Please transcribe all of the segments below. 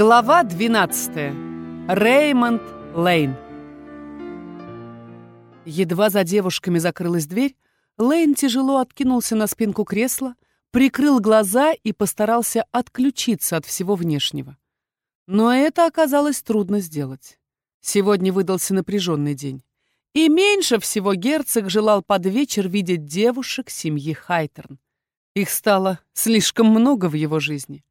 Глава 12. Реймонд Лейн. Едва за девушками закрылась дверь, Лейн тяжело откинулся на спинку кресла, прикрыл глаза и постарался отключиться от всего внешнего. Но это оказалось трудно сделать. Сегодня выдался напряженный день. И меньше всего герцог желал под вечер видеть девушек семьи Хайтерн. Их стало слишком много в его жизни.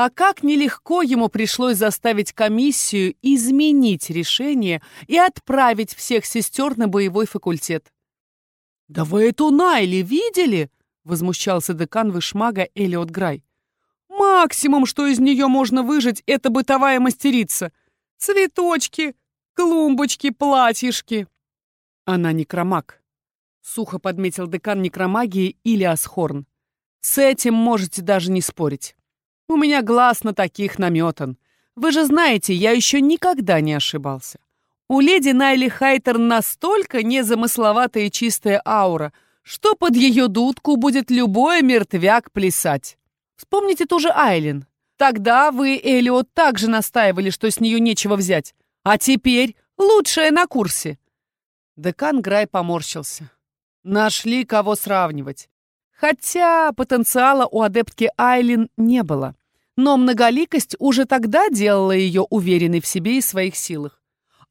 А как нелегко ему пришлось заставить комиссию изменить решение и отправить всех сестер на боевой факультет. «Да вы эту Найли видели?» — возмущался декан вышмага Элиот Грай. «Максимум, что из нее можно выжить, это бытовая мастерица. Цветочки, клумбочки, платьишки». Она некромаг. Сухо подметил декан некромагии Илиас Хорн. С этим можете даже не спорить. У меня глаз на таких наметан. Вы же знаете, я еще никогда не ошибался. У леди Найли Хайтер настолько незамысловатая и чистая аура, что под ее дудку будет любой мертвяк плясать. Вспомните тоже Айлин. Тогда вы, Элиот, также настаивали, что с нее нечего взять. А теперь лучшая на курсе. Декан Грай поморщился. Нашли кого сравнивать. Хотя потенциала у адептки Айлин не было. Но многоликость уже тогда делала ее уверенной в себе и своих силах.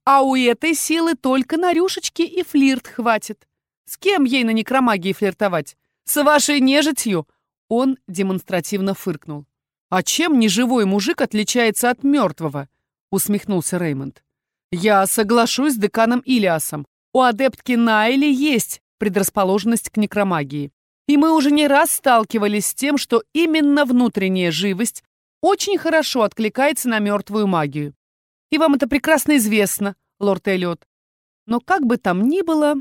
А у этой силы только на рюшечки и флирт хватит. С кем ей на некромагии флиртовать? С вашей нежитью? Он демонстративно фыркнул. «А чем неживой мужик отличается от мертвого?» — усмехнулся Реймонд. «Я соглашусь с деканом Илиасом. У адептки Найли есть предрасположенность к некромагии. И мы уже не раз сталкивались с тем, что именно внутренняя живость очень хорошо откликается на мертвую магию. И вам это прекрасно известно, лорд Эллиот. Но как бы там ни было,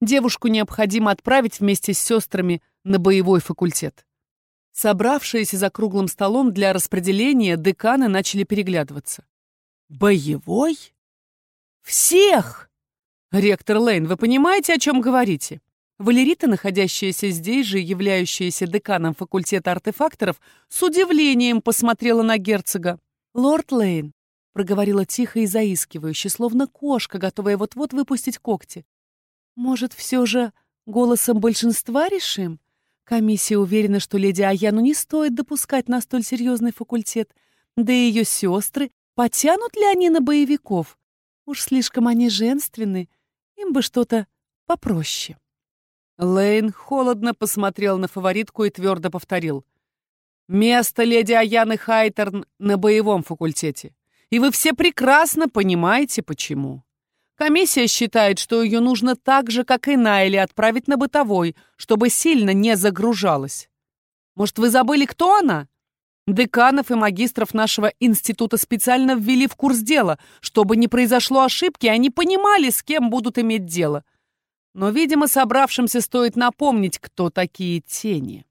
девушку необходимо отправить вместе с сестрами на боевой факультет. Собравшиеся за круглым столом для распределения деканы начали переглядываться. «Боевой? Всех!» «Ректор Лейн, вы понимаете, о чем говорите?» Валерита, находящаяся здесь же, являющаяся деканом факультета артефакторов, с удивлением посмотрела на герцога. «Лорд Лейн», — проговорила тихо и заискивающе, словно кошка, готовая вот-вот выпустить когти. «Может, все же голосом большинства решим? Комиссия уверена, что леди Аяну не стоит допускать на столь серьезный факультет. Да и ее сестры, потянут ли они на боевиков? Уж слишком они женственны, им бы что-то попроще». Лейн холодно посмотрел на фаворитку и твердо повторил. «Место леди Аяны Хайтерн на боевом факультете. И вы все прекрасно понимаете, почему. Комиссия считает, что ее нужно так же, как и Найли, отправить на бытовой, чтобы сильно не загружалась. Может, вы забыли, кто она? Деканов и магистров нашего института специально ввели в курс дела, чтобы не произошло ошибки, они понимали, с кем будут иметь дело. Но, видимо, собравшимся стоит напомнить, кто такие тени.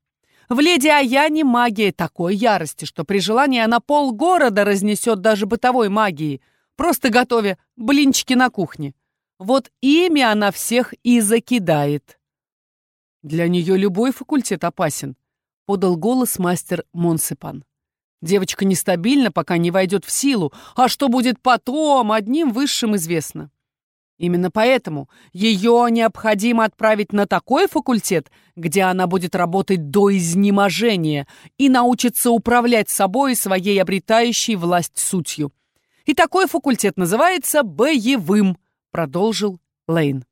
В леди Аяне магия такой ярости, что при желании она полгорода разнесет даже бытовой магией, просто готовя блинчики на кухне. Вот ими она всех и закидает. Для нее любой факультет опасен, подал голос мастер Монсепан. Девочка нестабильна, пока не войдет в силу, а что будет потом, одним высшим известно. Именно поэтому ее необходимо отправить на такой факультет, где она будет работать до изнеможения и научится управлять собой и своей обретающей власть сутью. И такой факультет называется боевым, продолжил Лейн.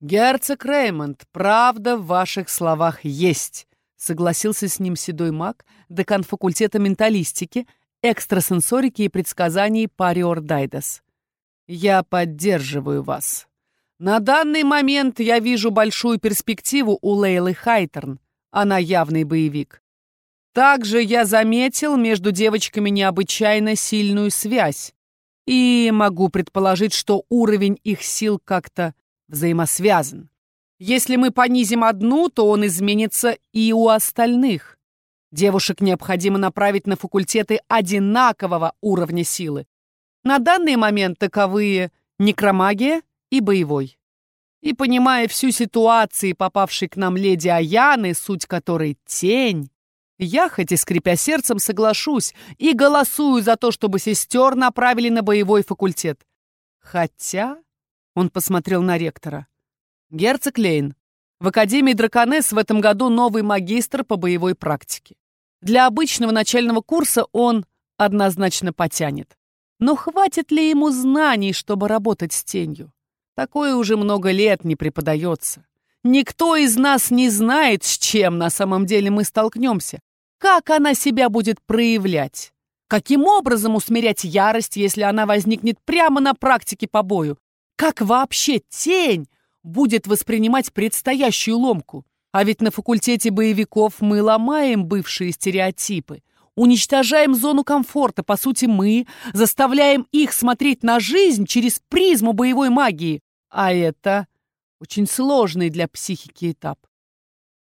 Герцог Реймонд, правда в ваших словах есть, согласился с ним седой маг, декан факультета менталистики, экстрасенсорики и предсказаний Париор Дайдес. Я поддерживаю вас. На данный момент я вижу большую перспективу у Лейлы Хайтерн. Она явный боевик. Также я заметил между девочками необычайно сильную связь. И могу предположить, что уровень их сил как-то взаимосвязан. Если мы понизим одну, то он изменится и у остальных. Девушек необходимо направить на факультеты одинакового уровня силы, на данный момент таковые некромагия и боевой. И понимая всю ситуацию, попавшей к нам леди Аяны, суть которой тень, Я, хоть и скрипя сердцем, соглашусь и голосую за то, чтобы сестер направили на боевой факультет. Хотя, он посмотрел на ректора, герцог Лейн, в Академии Драконесс в этом году новый магистр по боевой практике. Для обычного начального курса он однозначно потянет. Но хватит ли ему знаний, чтобы работать с тенью? Такое уже много лет не преподается. Никто из нас не знает, с чем на самом деле мы столкнемся. Как она себя будет проявлять? Каким образом усмирять ярость, если она возникнет прямо на практике по бою? Как вообще тень будет воспринимать предстоящую ломку? А ведь на факультете боевиков мы ломаем бывшие стереотипы, уничтожаем зону комфорта. По сути, мы заставляем их смотреть на жизнь через призму боевой магии. А это очень сложный для психики этап.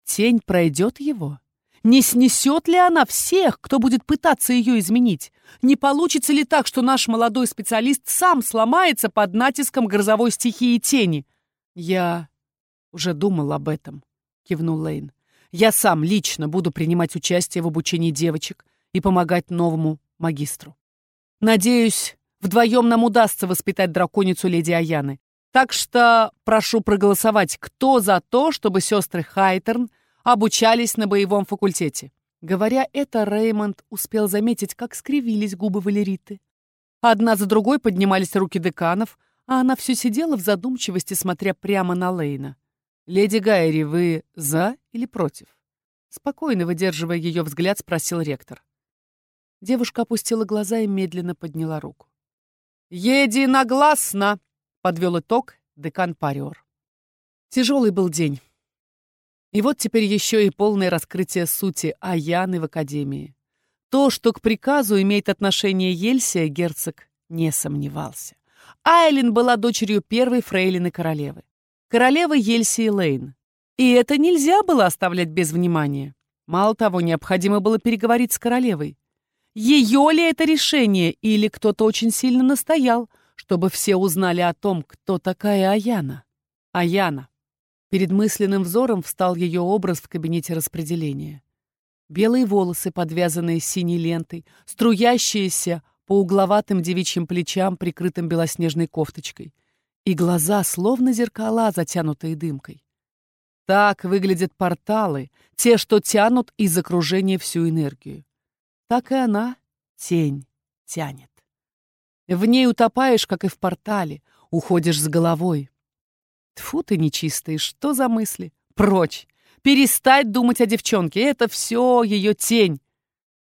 Тень пройдет его? Не снесет ли она всех, кто будет пытаться ее изменить? Не получится ли так, что наш молодой специалист сам сломается под натиском грозовой стихии тени? Я уже думал об этом, кивнул Лейн. Я сам лично буду принимать участие в обучении девочек и помогать новому магистру. Надеюсь, вдвоем нам удастся воспитать драконицу леди Аяны. Так что прошу проголосовать, кто за то, чтобы сестры Хайтерн обучались на боевом факультете. Говоря это, Реймонд успел заметить, как скривились губы Валериты. Одна за другой поднимались руки деканов, а она все сидела в задумчивости, смотря прямо на Лейна. «Леди Гайри, вы за или против?» Спокойно выдерживая ее взгляд, спросил ректор. Девушка опустила глаза и медленно подняла руку. «Единогласно!» Подвел итог декан Париор. Тяжелый был день. И вот теперь еще и полное раскрытие сути Аяны в Академии. То, что к приказу имеет отношение Ельсия, герцог не сомневался. Айлин была дочерью первой фрейлины королевы. Королевы Ельсии Лейн. И это нельзя было оставлять без внимания. Мало того, необходимо было переговорить с королевой. Ее ли это решение, или кто-то очень сильно настоял, чтобы все узнали о том, кто такая Аяна. Аяна. Перед мысленным взором встал ее образ в кабинете распределения. Белые волосы, подвязанные синей лентой, струящиеся по угловатым девичьим плечам, прикрытым белоснежной кофточкой, и глаза, словно зеркала, затянутые дымкой. Так выглядят порталы, те, что тянут из окружения всю энергию. Так и она тень тянет. В ней утопаешь, как и в портале, уходишь с головой. Тфу ты нечистый, что за мысли? Прочь! Перестать думать о девчонке, это все ее тень.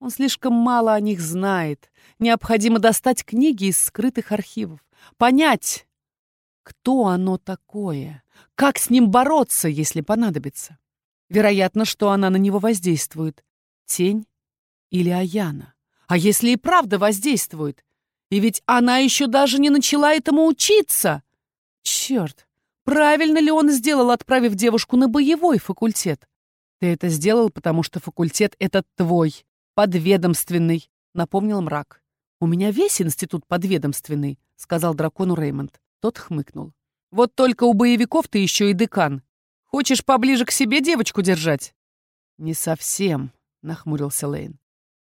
Он слишком мало о них знает. Необходимо достать книги из скрытых архивов, понять, кто оно такое, как с ним бороться, если понадобится. Вероятно, что она на него воздействует. Тень или Аяна. А если и правда воздействует, и ведь она еще даже не начала этому учиться. Черт, правильно ли он сделал, отправив девушку на боевой факультет? Ты это сделал, потому что факультет этот твой, подведомственный, напомнил мрак. У меня весь институт подведомственный, сказал дракону Реймонд. Тот хмыкнул. Вот только у боевиков ты еще и декан. Хочешь поближе к себе девочку держать? Не совсем, нахмурился Лейн.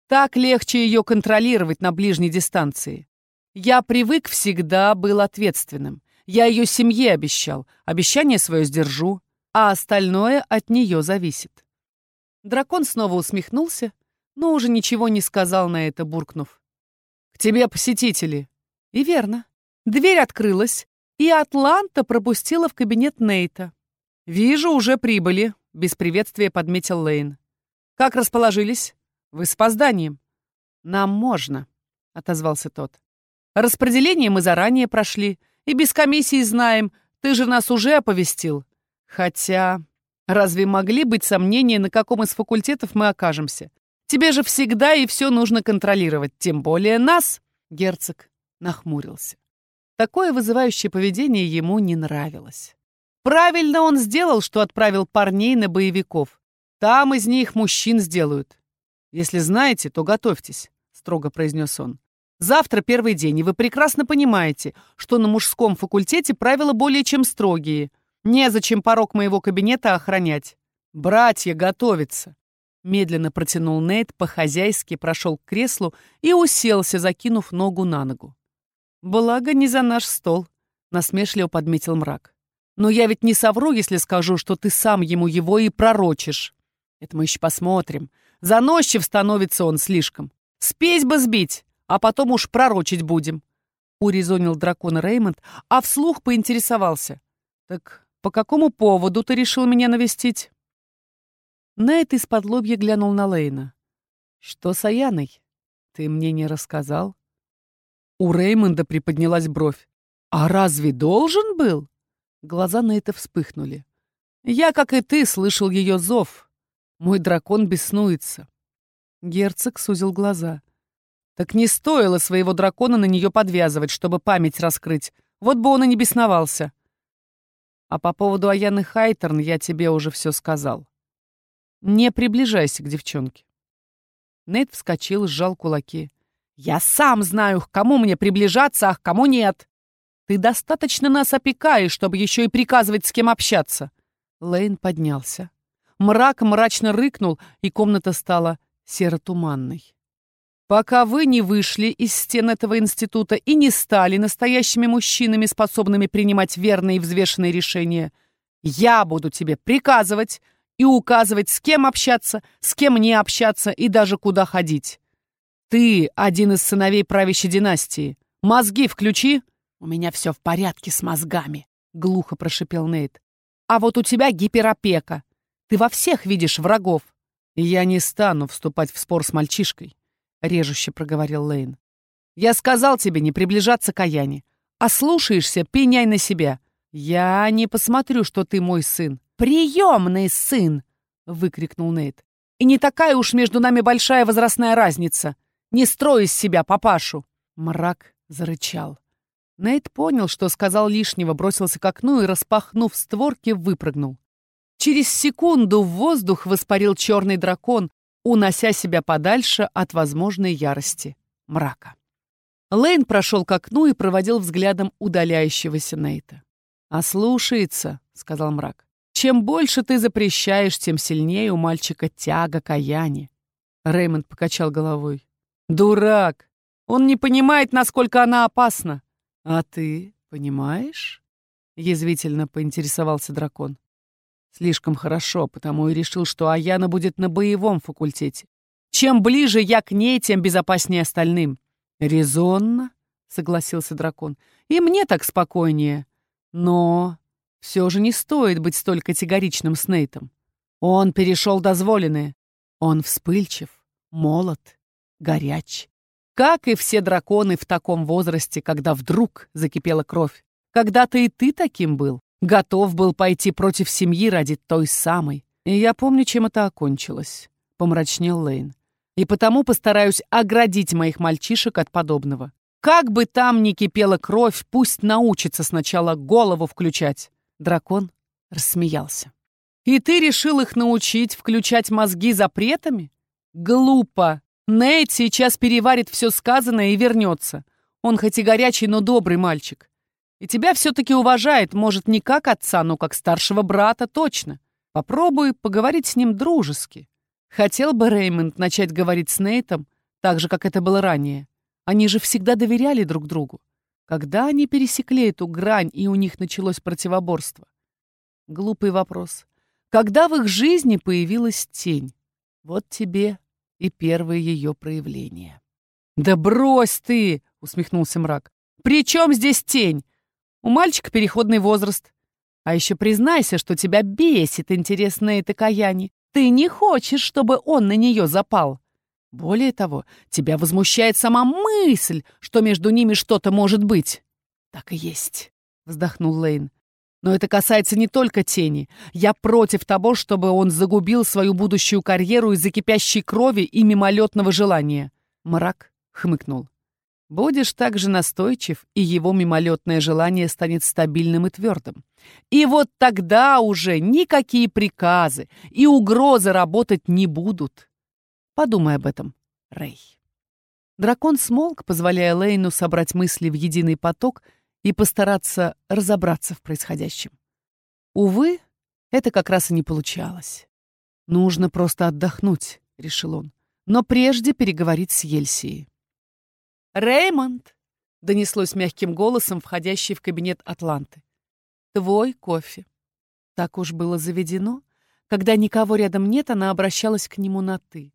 Так легче ее контролировать на ближней дистанции. Я привык всегда был ответственным. Я ее семье обещал, обещание свое сдержу, а остальное от нее зависит. Дракон снова усмехнулся, но уже ничего не сказал на это, буркнув. «К тебе посетители». И верно. Дверь открылась, и Атланта пропустила в кабинет Нейта. «Вижу, уже прибыли», — без приветствия подметил Лейн. «Как расположились? Вы с опозданием». «Нам можно», — отозвался тот. Распределение мы заранее прошли, и без комиссии знаем, ты же нас уже оповестил. Хотя, разве могли быть сомнения, на каком из факультетов мы окажемся? Тебе же всегда и все нужно контролировать, тем более нас, герцог нахмурился. Такое вызывающее поведение ему не нравилось. Правильно он сделал, что отправил парней на боевиков. Там из них мужчин сделают. Если знаете, то готовьтесь, строго произнес он. Завтра первый день, и вы прекрасно понимаете, что на мужском факультете правила более чем строгие. Незачем порог моего кабинета охранять. Братья готовятся. Медленно протянул Нейт, по-хозяйски прошел к креслу и уселся, закинув ногу на ногу. «Благо не за наш стол», — насмешливо подметил мрак. «Но я ведь не совру, если скажу, что ты сам ему его и пророчишь. Это мы еще посмотрим. Заносчив становится он слишком. Спесь бы сбить, а потом уж пророчить будем», — урезонил дракон Реймонд, а вслух поинтересовался. «Так по какому поводу ты решил меня навестить?» Нейт из-под лобья глянул на Лейна. «Что с Аяной? Ты мне не рассказал?» У Реймонда приподнялась бровь. «А разве должен был?» Глаза Нейта вспыхнули. «Я, как и ты, слышал ее зов. Мой дракон беснуется». Герцог сузил глаза. «Так не стоило своего дракона на нее подвязывать, чтобы память раскрыть. Вот бы он и не бесновался. А по поводу Аяны Хайтерн я тебе уже все сказал. Не приближайся к девчонке». Нейт вскочил, сжал кулаки. Я сам знаю, к кому мне приближаться, а к кому нет. Ты достаточно нас опекаешь, чтобы еще и приказывать, с кем общаться. Лейн поднялся. Мрак мрачно рыкнул, и комната стала серо-туманной. Пока вы не вышли из стен этого института и не стали настоящими мужчинами, способными принимать верные и взвешенные решения, я буду тебе приказывать и указывать, с кем общаться, с кем не общаться и даже куда ходить. Ты один из сыновей правящей династии. Мозги включи. У меня все в порядке с мозгами, глухо прошипел Нейт. А вот у тебя гиперопека. Ты во всех видишь врагов. Я не стану вступать в спор с мальчишкой, режуще проговорил Лейн. Я сказал тебе не приближаться к Аяне. А слушаешься, пеняй на себя. Я не посмотрю, что ты мой сын. Приемный сын! выкрикнул Нейт. И не такая уж между нами большая возрастная разница. Не строй из себя папашу!» Мрак зарычал. Нейт понял, что сказал лишнего, бросился к окну и, распахнув створки, выпрыгнул. Через секунду в воздух воспарил черный дракон, унося себя подальше от возможной ярости мрака. Лейн прошел к окну и проводил взглядом удаляющегося Нейта. «Ослушается», — сказал мрак. «Чем больше ты запрещаешь, тем сильнее у мальчика тяга к Аяне». Реймонд покачал головой. Дурак! Он не понимает, насколько она опасна. А ты понимаешь? Язвительно поинтересовался дракон. Слишком хорошо, потому и решил, что Аяна будет на боевом факультете. Чем ближе я к ней, тем безопаснее остальным. Резонно, согласился дракон. И мне так спокойнее. Но все же не стоит быть столь категоричным с Нейтом. Он перешел дозволенное. Он вспыльчив, молод горяч. Как и все драконы в таком возрасте, когда вдруг закипела кровь. Когда-то и ты таким был. Готов был пойти против семьи ради той самой. И я помню, чем это окончилось. Помрачнел Лейн. И потому постараюсь оградить моих мальчишек от подобного. Как бы там ни кипела кровь, пусть научится сначала голову включать. Дракон рассмеялся. И ты решил их научить включать мозги запретами? Глупо. Нейт сейчас переварит все сказанное и вернется. Он хоть и горячий, но добрый мальчик. И тебя все-таки уважает, может, не как отца, но как старшего брата точно. Попробуй поговорить с ним дружески. Хотел бы Реймонд начать говорить с Нейтом, так же, как это было ранее. Они же всегда доверяли друг другу. Когда они пересекли эту грань, и у них началось противоборство? Глупый вопрос. Когда в их жизни появилась тень? Вот тебе и первые ее проявления. «Да брось ты!» — усмехнулся мрак. «При чем здесь тень? У мальчика переходный возраст. А еще признайся, что тебя бесит интерес Нейта Каяни. Ты не хочешь, чтобы он на нее запал. Более того, тебя возмущает сама мысль, что между ними что-то может быть». «Так и есть», — вздохнул Лейн. Но это касается не только тени. Я против того, чтобы он загубил свою будущую карьеру из-за кипящей крови и мимолетного желания. Мрак хмыкнул. Будешь так же настойчив, и его мимолетное желание станет стабильным и твердым. И вот тогда уже никакие приказы и угрозы работать не будут. Подумай об этом, Рэй. Дракон смолк, позволяя Лейну собрать мысли в единый поток — и постараться разобраться в происходящем. Увы, это как раз и не получалось. «Нужно просто отдохнуть», — решил он. «Но прежде переговорить с Ельсией». «Реймонд!» — донеслось мягким голосом, входящий в кабинет Атланты. «Твой кофе». Так уж было заведено. Когда никого рядом нет, она обращалась к нему на «ты».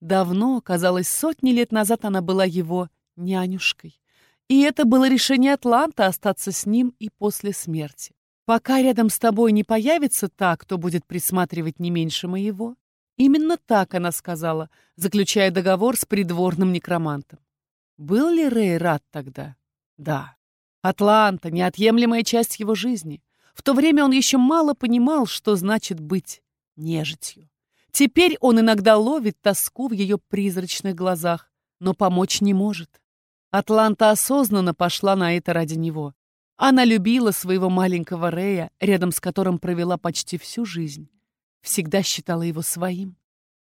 Давно, казалось, сотни лет назад она была его нянюшкой. И это было решение Атланта остаться с ним и после смерти. Пока рядом с тобой не появится та, кто будет присматривать не меньше моего. Именно так она сказала, заключая договор с придворным некромантом. Был ли Рэй рад тогда? Да. Атланта — неотъемлемая часть его жизни. В то время он еще мало понимал, что значит быть нежитью. Теперь он иногда ловит тоску в ее призрачных глазах, но помочь не может. Атланта осознанно пошла на это ради него. Она любила своего маленького Рея, рядом с которым провела почти всю жизнь. Всегда считала его своим.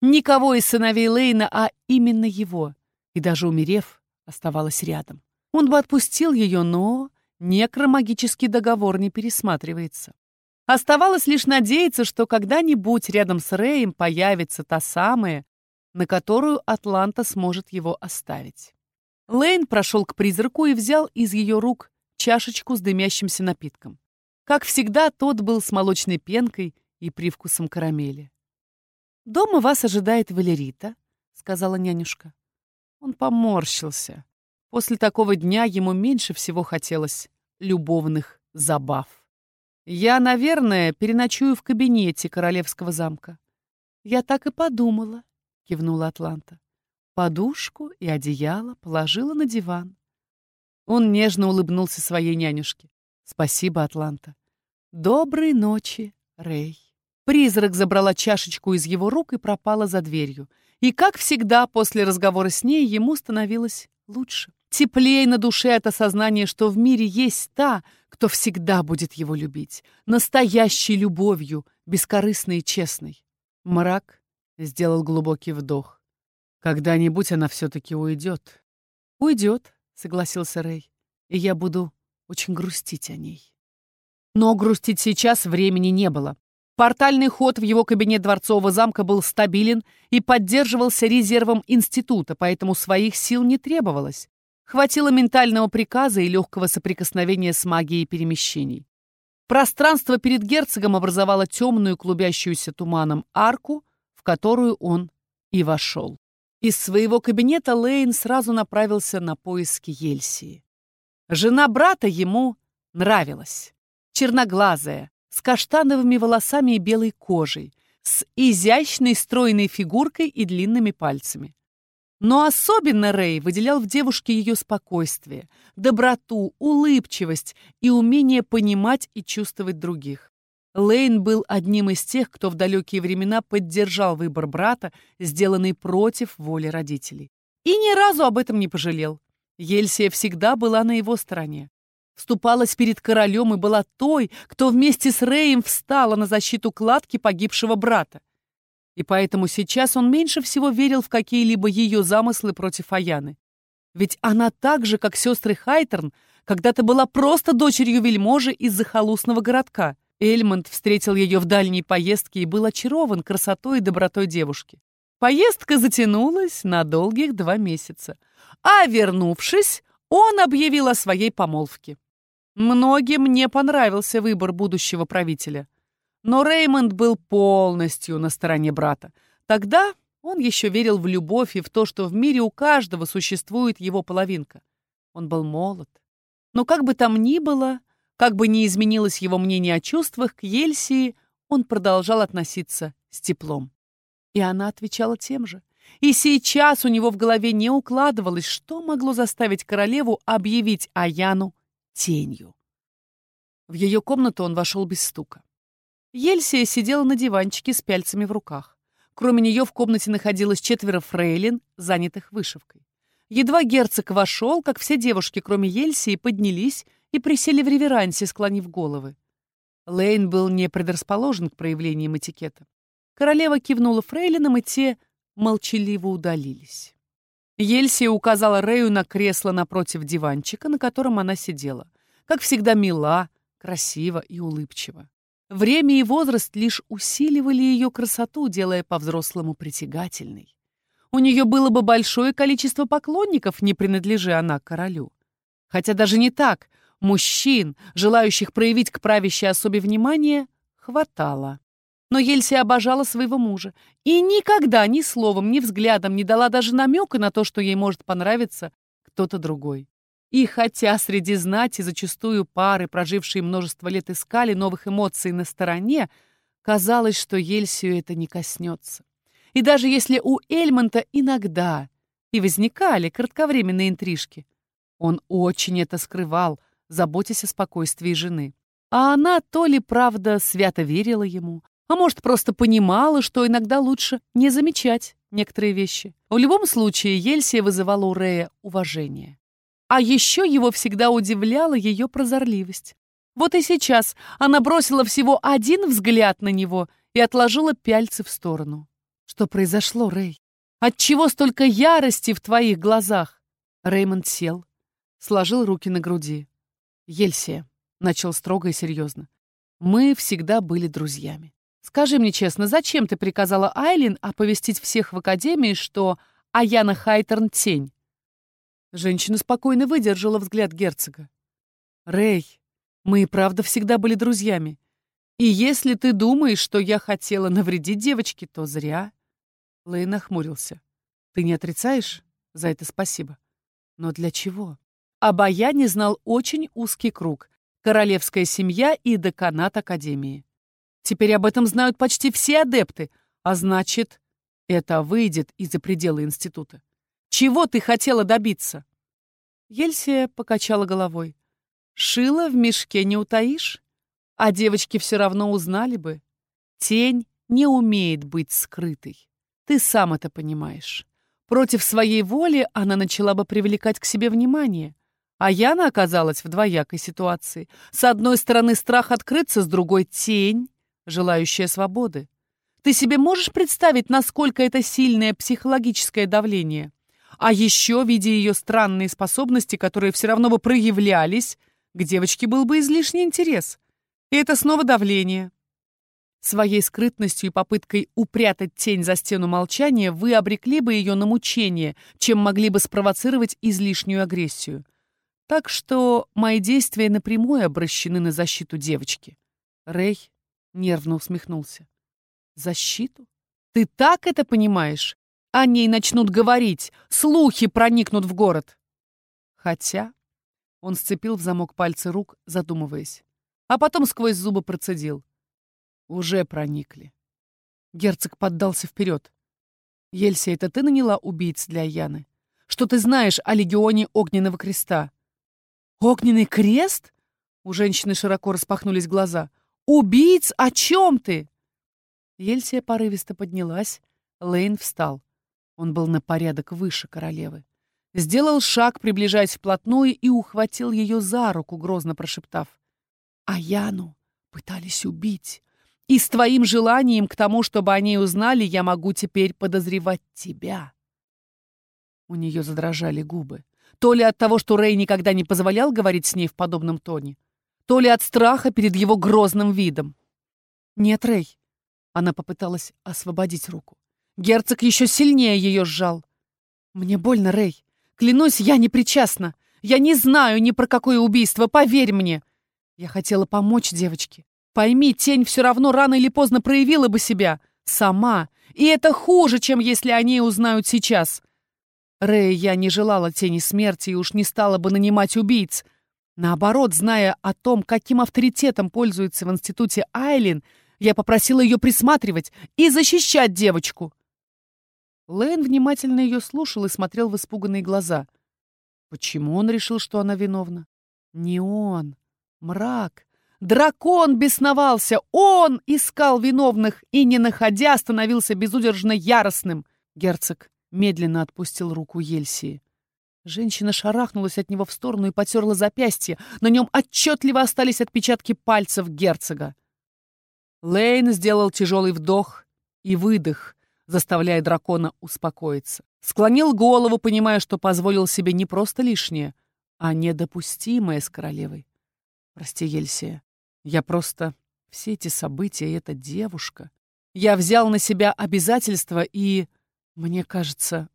Никого из сыновей Лейна, а именно его. И даже умерев, оставалась рядом. Он бы отпустил ее, но некромагический договор не пересматривается. Оставалось лишь надеяться, что когда-нибудь рядом с Рэем появится та самая, на которую Атланта сможет его оставить. Лейн прошел к призраку и взял из ее рук чашечку с дымящимся напитком. Как всегда, тот был с молочной пенкой и привкусом карамели. «Дома вас ожидает Валерита», — сказала нянюшка. Он поморщился. После такого дня ему меньше всего хотелось любовных забав. «Я, наверное, переночую в кабинете королевского замка». «Я так и подумала», — кивнула Атланта. Подушку и одеяло положила на диван. Он нежно улыбнулся своей нянюшке. «Спасибо, Атланта». «Доброй ночи, Рэй». Призрак забрала чашечку из его рук и пропала за дверью. И, как всегда, после разговора с ней ему становилось лучше. Теплее на душе от осознания, что в мире есть та, кто всегда будет его любить. Настоящей любовью, бескорыстной и честной. Мрак сделал глубокий вдох. Когда-нибудь она все-таки уйдет. Уйдет, согласился Рэй. И я буду очень грустить о ней. Но грустить сейчас времени не было. Портальный ход в его кабинет Дворцового замка был стабилен и поддерживался резервом института, поэтому своих сил не требовалось. Хватило ментального приказа и легкого соприкосновения с магией перемещений. Пространство перед герцогом образовало темную клубящуюся туманом арку, в которую он и вошел. Из своего кабинета Лейн сразу направился на поиски Ельсии. Жена брата ему нравилась. Черноглазая, с каштановыми волосами и белой кожей, с изящной стройной фигуркой и длинными пальцами. Но особенно Рэй выделял в девушке ее спокойствие, доброту, улыбчивость и умение понимать и чувствовать других. Лейн был одним из тех, кто в далекие времена поддержал выбор брата, сделанный против воли родителей. И ни разу об этом не пожалел. Ельсия всегда была на его стороне. Вступалась перед королем и была той, кто вместе с Рэем встала на защиту кладки погибшего брата. И поэтому сейчас он меньше всего верил в какие-либо ее замыслы против Аяны. Ведь она так же, как сестры Хайтерн, когда-то была просто дочерью вельможи из захолустного городка. Эльмонд встретил ее в дальней поездке и был очарован красотой и добротой девушки. Поездка затянулась на долгих два месяца. А вернувшись, он объявил о своей помолвке. Многим не понравился выбор будущего правителя. Но Реймонд был полностью на стороне брата. Тогда он еще верил в любовь и в то, что в мире у каждого существует его половинка. Он был молод. Но как бы там ни было, как бы ни изменилось его мнение о чувствах, к Ельсии он продолжал относиться с теплом. И она отвечала тем же. И сейчас у него в голове не укладывалось, что могло заставить королеву объявить Аяну тенью. В ее комнату он вошел без стука. Ельсия сидела на диванчике с пяльцами в руках. Кроме нее в комнате находилось четверо фрейлин, занятых вышивкой. Едва герцог вошел, как все девушки, кроме Ельсии, поднялись и присели в реверансе, склонив головы. Лейн был не предрасположен к проявлениям этикета. Королева кивнула фрейлинам, и те молчаливо удалились. Ельсия указала Рэю на кресло напротив диванчика, на котором она сидела. Как всегда мила, красиво и улыбчиво. время и возраст лишь усиливали ее красоту, делая по-взрослому притягательной. У нее было бы большое количество поклонников, не принадлежи она королю. Хотя даже не так. Мужчин, желающих проявить к правящей особе внимание, хватало. Но Ельси обожала своего мужа и никогда ни словом, ни взглядом не дала даже намека на то, что ей может понравиться кто-то другой. И хотя среди знати зачастую пары, прожившие множество лет, искали новых эмоций на стороне, казалось, что Ельсию это не коснется. И даже если у Эльмонта иногда и возникали кратковременные интрижки, он очень это скрывал, заботясь о спокойствии жены. А она то ли, правда, свято верила ему, а может, просто понимала, что иногда лучше не замечать некоторые вещи. В любом случае, Ельсия вызывала у Рея уважение. А еще его всегда удивляла ее прозорливость. Вот и сейчас она бросила всего один взгляд на него и отложила пяльцы в сторону. Что произошло, Рэй? Отчего столько ярости в твоих глазах? Реймонд сел, сложил руки на груди. Ельсия, начал строго и серьезно. Мы всегда были друзьями. Скажи мне честно, зачем ты приказала Айлин оповестить всех в Академии, что Аяна Хайтерн — тень? Женщина спокойно выдержала взгляд герцога. «Рэй, мы и правда всегда были друзьями. И если ты думаешь, что я хотела навредить девочке, то зря». Лэй нахмурился. «Ты не отрицаешь? За это спасибо. Но для чего?» Об Аяне знал очень узкий круг. Королевская семья и деканат Академии. Теперь об этом знают почти все адепты, а значит, это выйдет из-за пределы института. Чего ты хотела добиться?» Ельсия покачала головой. «Шила в мешке не утаишь, а девочки все равно узнали бы. Тень не умеет быть скрытой. Ты сам это понимаешь. Против своей воли она начала бы привлекать к себе внимание. А Яна оказалась в двоякой ситуации. С одной стороны страх открыться, с другой — тень, желающая свободы. Ты себе можешь представить, насколько это сильное психологическое давление? А еще, видя ее странные способности, которые все равно бы проявлялись, к девочке был бы излишний интерес. И это снова давление. Своей скрытностью и попыткой упрятать тень за стену молчания вы обрекли бы ее на мучение, чем могли бы спровоцировать излишнюю агрессию. Так что мои действия напрямую обращены на защиту девочки. Рэй нервно усмехнулся. Защиту? Ты так это понимаешь? О ней начнут говорить, слухи проникнут в город. Хотя... Он сцепил в замок пальцы рук, задумываясь. А потом сквозь зубы процедил. Уже проникли. Герцог поддался вперед. Елься, это ты наняла убийц для Яны? Что ты знаешь о легионе Огненного Креста? Огненный крест? У женщины широко распахнулись глаза. Убийц? О чем ты? Ельсия порывисто поднялась. Лейн встал. Он был на порядок выше королевы. Сделал шаг, приближаясь вплотную, и ухватил ее за руку, грозно прошептав. «А Яну пытались убить. И с твоим желанием к тому, чтобы они узнали, я могу теперь подозревать тебя». У нее задрожали губы. То ли от того, что Рэй никогда не позволял говорить с ней в подобном тоне, то ли от страха перед его грозным видом. «Нет, Рэй». Она попыталась освободить руку. Герцог еще сильнее ее сжал. «Мне больно, Рэй. Клянусь, я не причастна. Я не знаю ни про какое убийство, поверь мне. Я хотела помочь девочке. Пойми, тень все равно рано или поздно проявила бы себя. Сама. И это хуже, чем если они узнают сейчас. Рэй, я не желала тени смерти и уж не стала бы нанимать убийц. Наоборот, зная о том, каким авторитетом пользуется в институте Айлин, я попросила ее присматривать и защищать девочку. Лэйн внимательно ее слушал и смотрел в испуганные глаза. Почему он решил, что она виновна? Не он. Мрак. Дракон бесновался. Он искал виновных и, не находя, становился безудержно яростным. Герцог медленно отпустил руку Ельсии. Женщина шарахнулась от него в сторону и потерла запястье. На нем отчетливо остались отпечатки пальцев герцога. Лейн сделал тяжелый вдох и выдох, заставляя дракона успокоиться. Склонил голову, понимая, что позволил себе не просто лишнее, а недопустимое с королевой. «Прости, Ельсия, я просто все эти события и эта девушка. Я взял на себя обязательства и, мне кажется,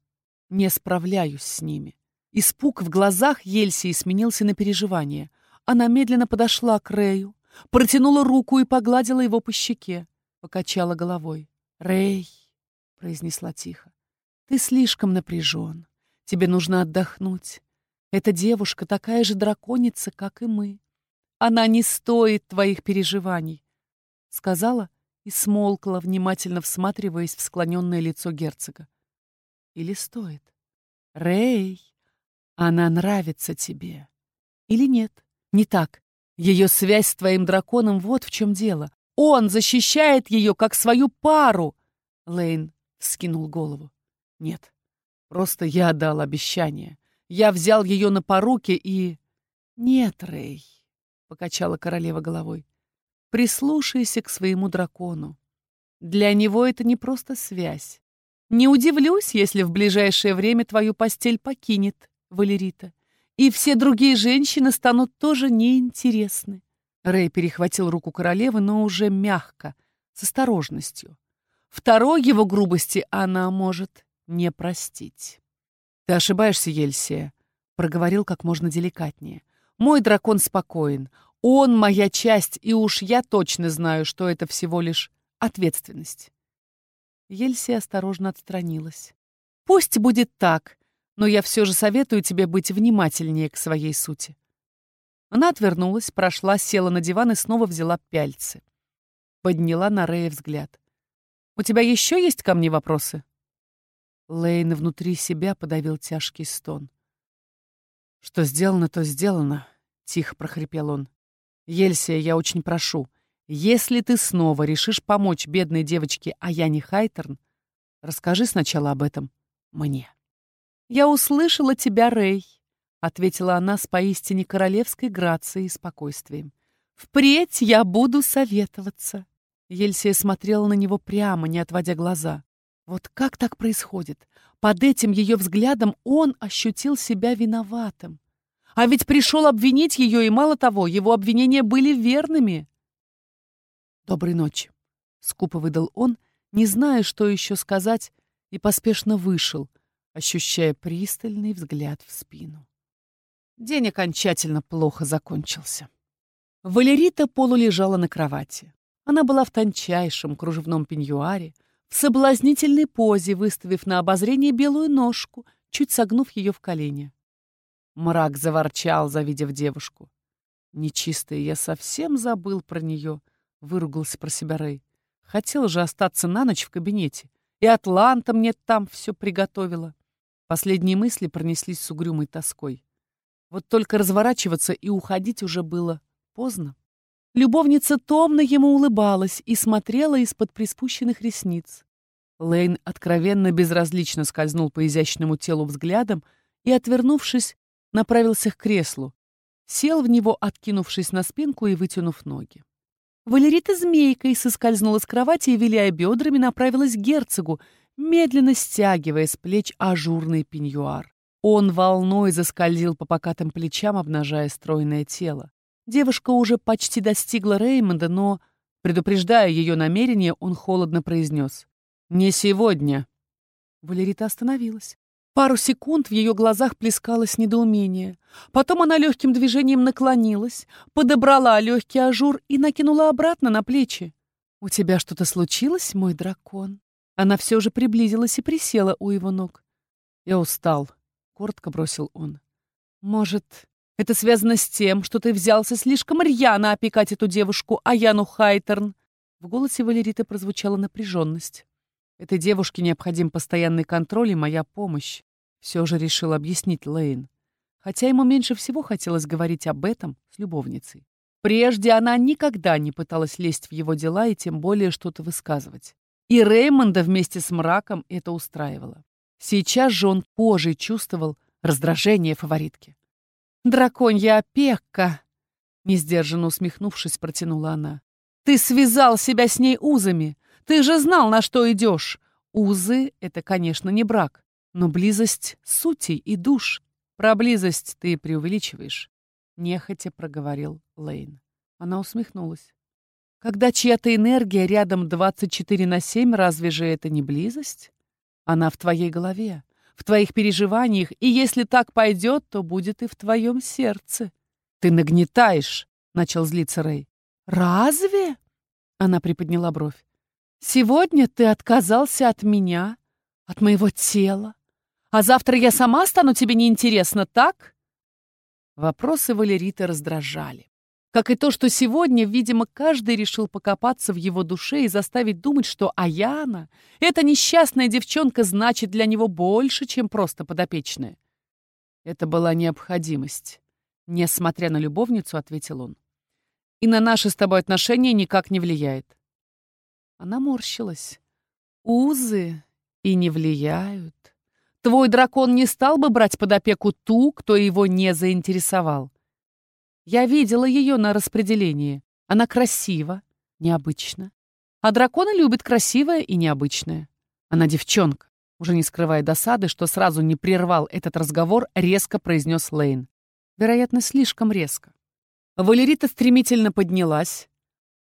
не справляюсь с ними. Испуг в глазах Ельсии сменился на переживание. Она медленно подошла к Рэю, протянула руку и погладила его по щеке, покачала головой. «Рэй», — произнесла тихо, — «ты слишком напряжен. Тебе нужно отдохнуть. Эта девушка такая же драконица, как и мы. Она не стоит твоих переживаний», — сказала и смолкла, внимательно всматриваясь в склоненное лицо герцога. «Или стоит? Рэй, она нравится тебе. Или нет? Не так. Ее связь с твоим драконом вот в чем дело. Он защищает ее как свою пару!» Лейн скинул голову. «Нет, просто я дал обещание. Я взял ее на поруки и...» «Нет, Рэй», — покачала королева головой, — «прислушайся к своему дракону. Для него это не просто связь. Не удивлюсь, если в ближайшее время твою постель покинет Валерита, и все другие женщины станут тоже неинтересны. Рэй перехватил руку королевы, но уже мягко, с осторожностью. Второй его грубости она может не простить. «Ты ошибаешься, Ельсия», — проговорил как можно деликатнее. «Мой дракон спокоен. Он моя часть, и уж я точно знаю, что это всего лишь ответственность». Ельсия осторожно отстранилась. «Пусть будет так, но я все же советую тебе быть внимательнее к своей сути. Она отвернулась, прошла, села на диван и снова взяла пяльцы. Подняла на Рэя взгляд. «У тебя еще есть ко мне вопросы?» Лейн внутри себя подавил тяжкий стон. «Что сделано, то сделано», — тихо прохрипел он. «Ельсия, я очень прошу, если ты снова решишь помочь бедной девочке Аяне Хайтерн, расскажи сначала об этом мне». «Я услышала тебя, Рэй», — ответила она с поистине королевской грацией и спокойствием. «Впредь я буду советоваться». Ельсия смотрела на него прямо, не отводя глаза. Вот как так происходит? Под этим ее взглядом он ощутил себя виноватым. А ведь пришел обвинить ее, и мало того, его обвинения были верными. «Доброй ночи», — скупо выдал он, не зная, что еще сказать, и поспешно вышел, ощущая пристальный взгляд в спину. День окончательно плохо закончился. Валерита полулежала на кровати. Она была в тончайшем кружевном пеньюаре, в соблазнительной позе, выставив на обозрение белую ножку, чуть согнув ее в колени. Мрак заворчал, завидев девушку. «Нечистая, я совсем забыл про нее», — выругался про себя Рэй. «Хотел же остаться на ночь в кабинете. И Атланта мне там все приготовила». Последние мысли пронеслись с угрюмой тоской. Вот только разворачиваться и уходить уже было поздно. Любовница томно ему улыбалась и смотрела из-под приспущенных ресниц. Лейн откровенно безразлично скользнул по изящному телу взглядом и, отвернувшись, направился к креслу. Сел в него, откинувшись на спинку и вытянув ноги. Валерита змейкой соскользнула с кровати и, виляя бедрами, направилась к герцогу, медленно стягивая с плеч ажурный пеньюар. Он волной заскользил по покатым плечам, обнажая стройное тело. Девушка уже почти достигла Реймонда, но, предупреждая ее намерение, он холодно произнес. «Не сегодня». Валерита остановилась. Пару секунд в ее глазах плескалось недоумение. Потом она легким движением наклонилась, подобрала легкий ажур и накинула обратно на плечи. «У тебя что-то случилось, мой дракон?» Она все же приблизилась и присела у его ног. «Я устал», коротко бросил он. Может, это связано с тем, что ты взялся слишком рьяно опекать эту девушку, Аяну Хайтерн? В голосе Валериты прозвучала напряженность. Этой девушке необходим постоянный контроль и моя помощь. Все же решил объяснить Лейн. Хотя ему меньше всего хотелось говорить об этом с любовницей. Прежде она никогда не пыталась лезть в его дела и тем более что-то высказывать. И Реймонда вместе с мраком это устраивало. Сейчас же он кожей чувствовал раздражение фаворитки. «Драконья опека!» Несдержанно усмехнувшись, протянула она. «Ты связал себя с ней узами! Ты же знал, на что идешь! Узы — это, конечно, не брак, но близость сутей и душ. Про близость ты преувеличиваешь», — нехотя проговорил Лейн. Она усмехнулась. Когда чья-то энергия рядом 24 на 7, разве же это не близость? Она в твоей голове, в твоих переживаниях, и если так пойдет, то будет и в твоем сердце. Ты нагнетаешь, — начал злиться Рэй. Разве? Она приподняла бровь. Сегодня ты отказался от меня, от моего тела. А завтра я сама стану тебе неинтересна, так? Вопросы Валериты раздражали. Как и то, что сегодня, видимо, каждый решил покопаться в его душе и заставить думать, что Аяна, эта несчастная девчонка, значит для него больше, чем просто подопечная. Это была необходимость. Несмотря на любовницу, ответил он. И на наши с тобой отношения никак не влияет. Она морщилась. Узы и не влияют. Твой дракон не стал бы брать под опеку ту, кто его не заинтересовал. Я видела ее на распределении. Она красива, необычно. А драконы любят красивое и необычное. Она девчонка. Уже не скрывая досады, что сразу не прервал этот разговор, резко произнес Лейн. Вероятно, слишком резко. Валерита стремительно поднялась.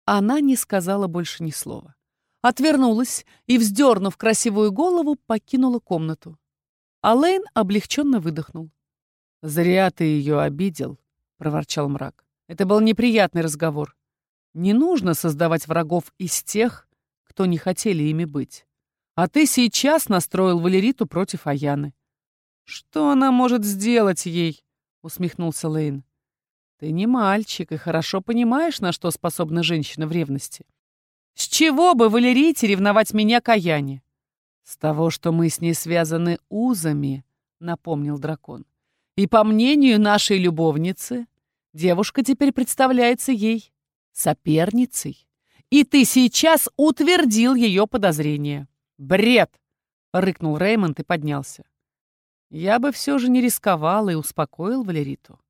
Она не сказала больше ни слова отвернулась и, вздернув красивую голову, покинула комнату. А Лейн облегченно выдохнул. «Зря ты ее обидел», — проворчал мрак. «Это был неприятный разговор. Не нужно создавать врагов из тех, кто не хотели ими быть. А ты сейчас настроил Валериту против Аяны». «Что она может сделать ей?» — усмехнулся Лейн. «Ты не мальчик и хорошо понимаешь, на что способна женщина в ревности. С чего бы Валерите ревновать меня к Аяне? С того, что мы с ней связаны узами, напомнил дракон. И по мнению нашей любовницы, девушка теперь представляется ей соперницей. И ты сейчас утвердил ее подозрение. Бред! рыкнул Реймонд и поднялся. Я бы все же не рисковал и успокоил Валериту.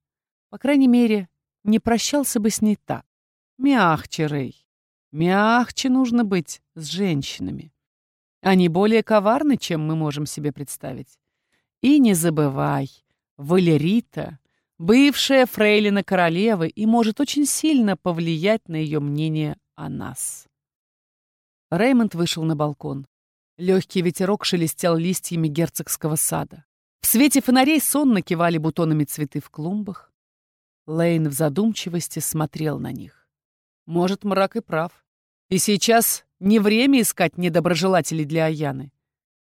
По крайней мере, не прощался бы с ней так. Мягче, Рей. Мягче нужно быть с женщинами. Они более коварны, чем мы можем себе представить. И не забывай, Валерита — бывшая фрейлина королевы и может очень сильно повлиять на ее мнение о нас. Реймонд вышел на балкон. Легкий ветерок шелестел листьями герцогского сада. В свете фонарей сонно кивали бутонами цветы в клумбах. Лейн в задумчивости смотрел на них. Может, мрак и прав. И сейчас не время искать недоброжелателей для Аяны.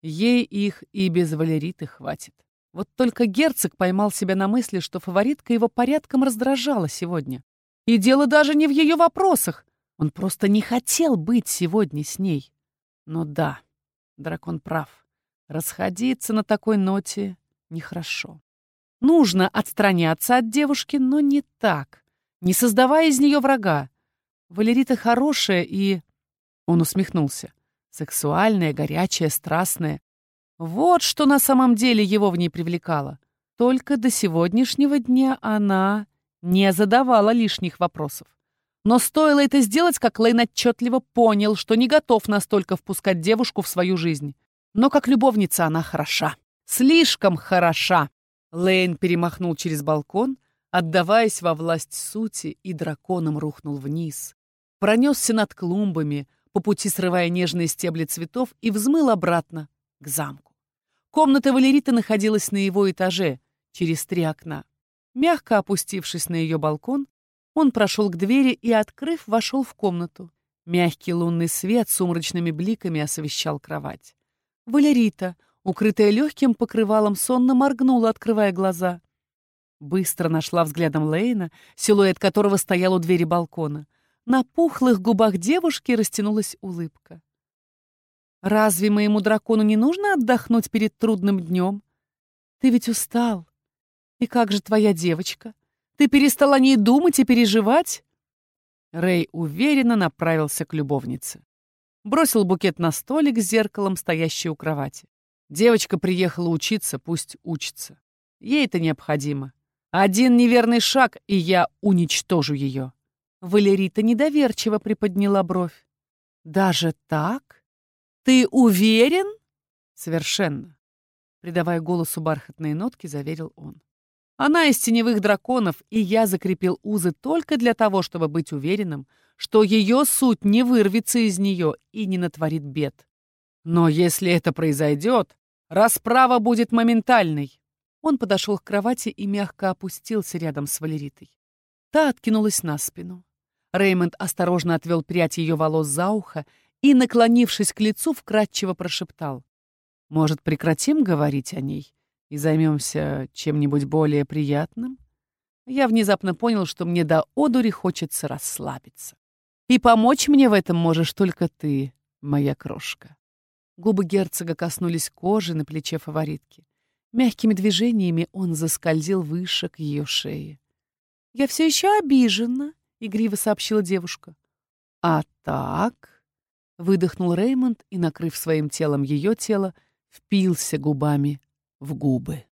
Ей их и без Валериты хватит. Вот только герцог поймал себя на мысли, что фаворитка его порядком раздражала сегодня. И дело даже не в ее вопросах. Он просто не хотел быть сегодня с ней. Но да, дракон прав. Расходиться на такой ноте нехорошо. Нужно отстраняться от девушки, но не так, не создавая из нее врага. Валерита хорошая и...» Он усмехнулся. «Сексуальная, горячая, страстная. Вот что на самом деле его в ней привлекало. Только до сегодняшнего дня она не задавала лишних вопросов. Но стоило это сделать, как Лейн отчетливо понял, что не готов настолько впускать девушку в свою жизнь. Но как любовница она хороша. Слишком хороша. Лейн перемахнул через балкон, отдаваясь во власть сути, и драконом рухнул вниз пронесся над клумбами, по пути срывая нежные стебли цветов, и взмыл обратно к замку. Комната Валериты находилась на его этаже, через три окна. Мягко опустившись на ее балкон, он прошел к двери и, открыв, вошел в комнату. Мягкий лунный свет сумрачными бликами освещал кровать. Валерита, укрытая легким покрывалом, сонно моргнула, открывая глаза. Быстро нашла взглядом Лейна, силуэт которого стоял у двери балкона. На пухлых губах девушки растянулась улыбка. «Разве моему дракону не нужно отдохнуть перед трудным днем? Ты ведь устал. И как же твоя девочка? Ты перестала о ней думать и переживать?» Рэй уверенно направился к любовнице. Бросил букет на столик с зеркалом, стоящий у кровати. Девочка приехала учиться, пусть учится. Ей это необходимо. Один неверный шаг, и я уничтожу ее. Валерита недоверчиво приподняла бровь. «Даже так? Ты уверен?» «Совершенно», — придавая голосу бархатные нотки, заверил он. Она из теневых драконов, и я закрепил узы только для того, чтобы быть уверенным, что ее суть не вырвется из нее и не натворит бед. Но если это произойдет, расправа будет моментальной. Он подошел к кровати и мягко опустился рядом с Валеритой. Та откинулась на спину. Реймонд осторожно отвел прядь ее волос за ухо и, наклонившись к лицу, вкратчиво прошептал. «Может, прекратим говорить о ней и займемся чем-нибудь более приятным?» Я внезапно понял, что мне до одури хочется расслабиться. И помочь мне в этом можешь только ты, моя крошка. Губы герцога коснулись кожи на плече фаворитки. Мягкими движениями он заскользил выше к ее шее. «Я все еще обижена», — игриво сообщила девушка. «А так?» — выдохнул Реймонд и, накрыв своим телом ее тело, впился губами в губы.